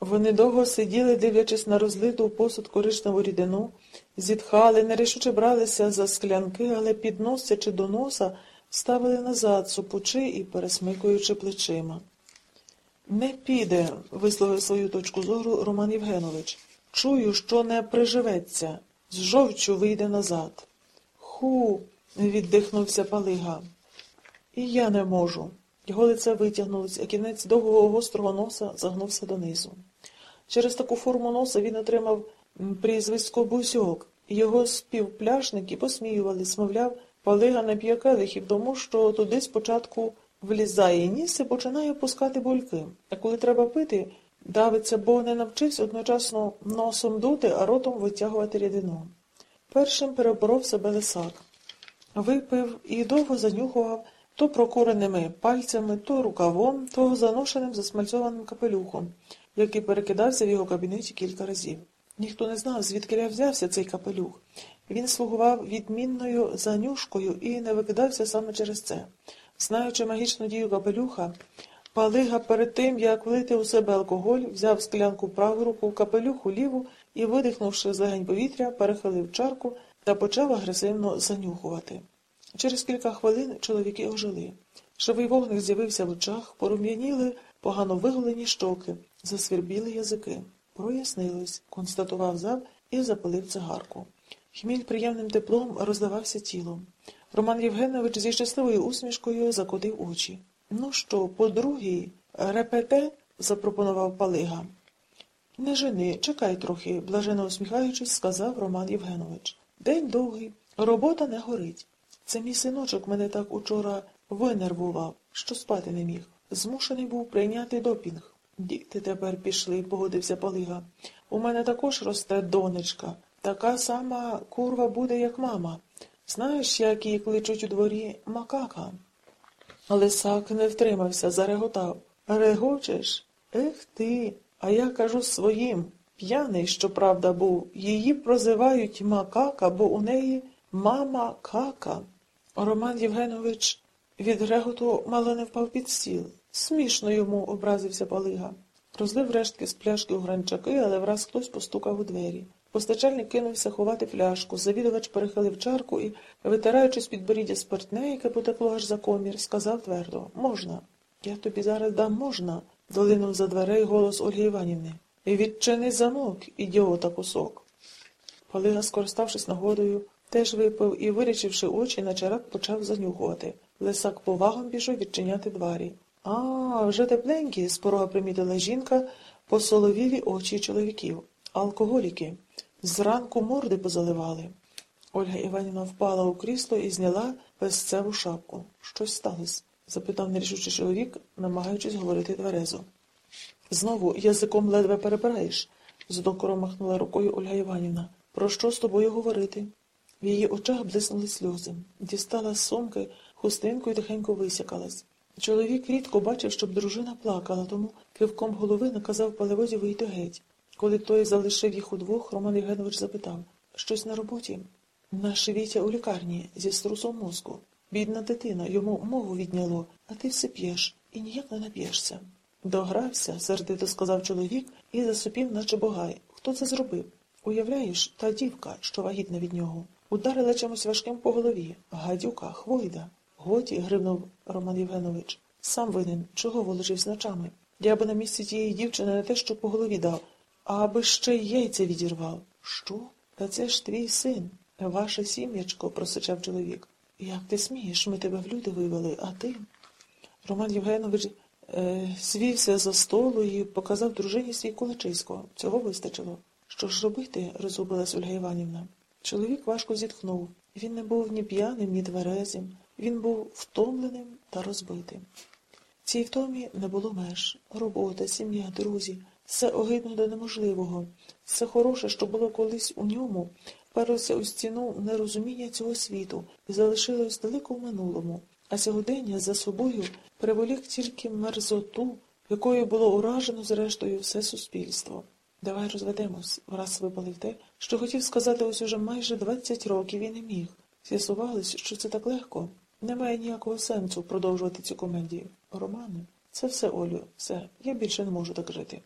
Вони довго сиділи, дивлячись на розлиту посуд коричневу рідину, зітхали, нерішуче бралися за склянки, але підносячи до носа, ставили назад, супучи і пересмикуючи плечима. Не піде, висловив свою точку зору Роман Євгенович. Чую, що не приживеться. З жовчу вийде назад. Ху. віддихнувся Палига. І я не можу. Його лице витягнулось, а кінець довгого гострого носа загнувся донизу. Через таку форму носа він отримав прізвисько Бузьок. Його співпляшники посміювались, мовляв, Палига не келихів, тому що туди спочатку влізає ніс і починає пускати бульки. А коли треба пити, давиться, бо не навчився одночасно носом дути, а ротом витягувати рідину. Першим переборов себе лисак. Випив і довго занюхував то прокуреними пальцями, то рукавом, то заношеним засмальцьованим капелюхом, який перекидався в його кабінеті кілька разів. Ніхто не знав, звідки взявся цей капелюх. Він слугував відмінною занюшкою і не викидався саме через це. Знаючи магічну дію капелюха, Палига перед тим, як влити у себе алкоголь, взяв склянку праву руку, капелюх у ліву і, видихнувши з легень повітря, перехилив чарку та почав агресивно занюхувати. Через кілька хвилин чоловіки ожили. Живий вогник з'явився в очах, порум'яніли погано виголені щоки, засвірбіли язики. Прояснилось, констатував зав і запалив цигарку. Хміль приємним теплом роздавався тілом. Роман Євгенович зі щасливою усмішкою закотив очі. Ну що, по другій, репете? запропонував Палига. Не жени, чекай трохи, блажено усміхаючись, сказав Роман Євгенович. День довгий, робота не горить. Це мій синочок мене так учора винервував, що спати не міг. Змушений був прийняти допінг. Діти тепер пішли, погодився Палига. У мене також росте донечка. Така сама курва буде, як мама. Знаєш, як її кличуть у дворі макака? Лисак не втримався, зареготав. Регочеш? Ех ти, а я кажу своїм. П'яний, щоправда, був. Її прозивають макака, бо у неї мама кака. Роман Євгенович від реготу мало не впав під стіл. Смішно йому образився Палига. Розлив рештки з пляшки у гранчаки, але враз хтось постукав у двері. Постачальник кинувся ховати пляшку. Завідувач перехилив чарку і, витираючи з підборіддя спиртне, яке потекло аж за комір, сказав твердо Можна. Я тобі зараз дам можна, долинув за дверей голос Ольги Іванівни. І відчини замок, ідіота кусок. Палига, скориставшись нагодою, теж випив і, вирічивши очі, на чарак почав занюхувати. Лисак повагом пішов відчиняти двері. А, вже тепленькі, з порога примітила жінка, посоловілі очі чоловіків. Алкоголіки. Зранку морди позаливали. Ольга Іванівна впала у крісло і зняла песцеву шапку. Щось сталося? запитав нерішучий чоловік, намагаючись говорити тверезо. Знову язиком ледве перебираєш, з докором махнула рукою Ольга Іванівна. Про що з тобою говорити? В її очах блиснули сльози. Дістала з сумки хустинку і тихенько висякалась. Чоловік рідко бачив, щоб дружина плакала, тому кивком голови наказав паливозі вийти геть. Коли той залишив їх удвох, Роман Євгенович запитав щось на роботі? Наш Вітя у лікарні зі струсом мозку. Бідна дитина, йому мову відняло, а ти все п'єш і ніяк не нап'єшся. Догрався, сердито сказав чоловік і засопів, наче богай. Хто це зробив? Уявляєш, та дівка, що вагітна від нього, ударила чимось важким по голові. Гадюка, хвойда. Годі, гривнув Роман Євгенович. Сам винен, чого волочив з ночами. Я би на місці тієї дівчини не те, що по голові дав, а аби ще й яйця відірвав. Що? Та це ж твій син, ваше сім'ячко, просичав чоловік. Як ти смієш, ми тебе в люди вивели, а ти? Роман Євгенович е, свівся за столу і показав дружині свій кулачисько. Цього вистачило. Що ж робити? розгубилась Ольга Іванівна. Чоловік важко зітхнув. Він не був ні п'яним, ні тверезим. Він був втомленим та розбитим. Цій втомі не було меж. Робота, сім'я, друзі. Все огидно до неможливого. Все хороше, що було колись у ньому, вперлося у стіну нерозуміння цього світу і залишилось далеко в минулому, а сьогодення за собою приволік тільки мерзоту, якою було уражено зрештою все суспільство. Давай розведемось, враз випалив те, що хотів сказати ось уже майже двадцять років і не міг. З'ясувалось, що це так легко. Немає ніякого сенсу продовжувати цю комедію. Романе, це все, Олю, все. Я більше не можу так жити.